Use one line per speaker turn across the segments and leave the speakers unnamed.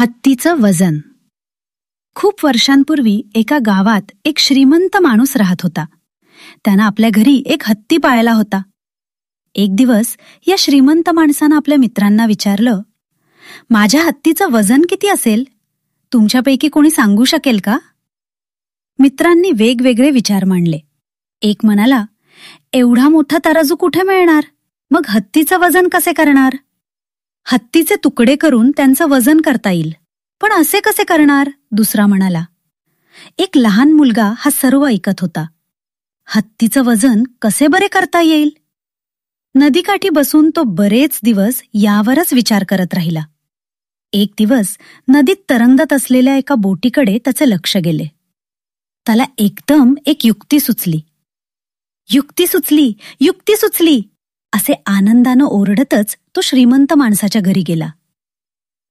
हत्तीचं वजन. खूप वर्षांपूर्वी एका गावात एक श्रीमंत माणूस राहत होता. त्यानं आपल्या घरी एक हत्ती पाळला होता. एक दिवस या श्रीमंत माणसानं आपल्या मित्रांना विचारलं माझ्या हत्तीचं वजन किती असेल? तुमच्यापैकी कोणी सांगू शकेल का? मित्रांनी वेगवेगळे विचार मांडले. एक म्हणाला एवढा मोठा तराजू कुठे मिळणार? मग हत्तीचं वजन कसे करणार? हत्तीचे तुकडे करून त्यांचं वजन करता येईल. पण असे कसे करणार? दुसरा म्हणाला एक लहान मुलगा हा सर्व ऐकत होता. हत्तीचं वजन कसे बरे करता येईल? नदीकाठी बसून तो बरेच दिवस यावरच विचार करत राहिला. एक दिवस नदीत तरंगत असलेल्या एका बोटीकडे त्याचे लक्ष गेले. त्याला एकदम एक युक्ती सुचली. युक्ती सुचली युक्ती सुचली! असे आनंदानं ओरडतच तो श्रीमंत माणसाच्या घरी गेला.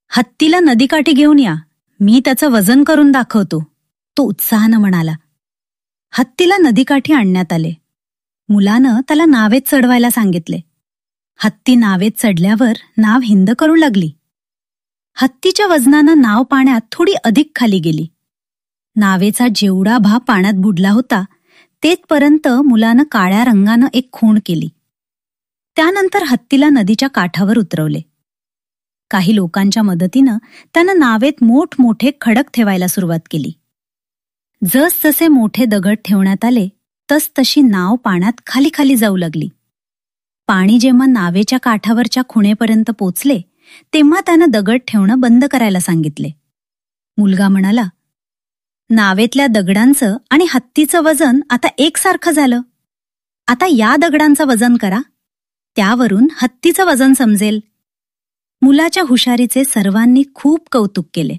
हत्तीला नदीकाठी घेऊन या मी त्याचं वजन करून दाखवतो तो उत्साहानं म्हणाला. हत्तीला नदीकाठी आणण्यात आले. मुलानं त्याला नावेत चढवायला सांगितले. हत्ती नावेत चढल्यावर नाव हिंद करू लागली. हत्तीच्या वजनानं नाव पाण्यात थोडी अधिक खाली गेली. नावेचा जेवढा भाग पाण्यात बुडला होता तेथपर्यंत मुलानं काळ्या रंगानं एक खूण केली. त्यानंतर हत्तीला नदीच्या काठावर उतरवले. काही लोकांच्या मदतीनं त्यानं नावेत मोठमोठे खडक ठेवायला सुरुवात केली. जसजसे मोठे दगड ठेवण्यात आले तसतशी नाव पाण्यात खाली खाली जाऊ लागली. पाणी जेव्हा नावेच्या काठावरच्या खुणेपर्यंत पोचले तेव्हा त्यानं दगड ठेवणं बंद करायला सांगितले. मुलगा म्हणाला नावेतल्या दगडांचं आणि हत्तीचं वजन आता एकसारखं झालं. आता या दगडांचं वजन करा. त्यावरून हत्तीचं वजन समजेल. मुलाच्या हुशारीचे सर्वांनी खूप कौतुक केले.